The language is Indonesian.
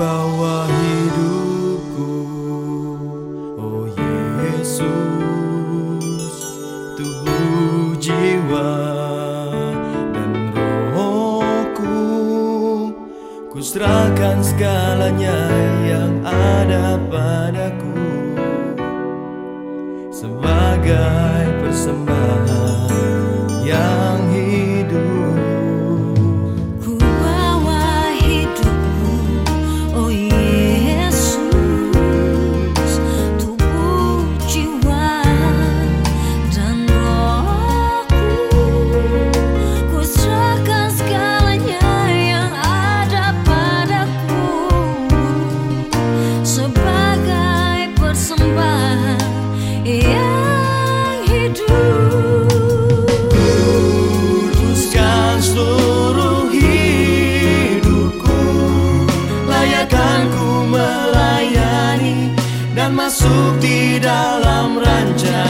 bawa hidupku. Oh Yesus tubuh jiwa dan rohku. Ku serahkan segalanya yang ada pada masuk di dalam rancanganmu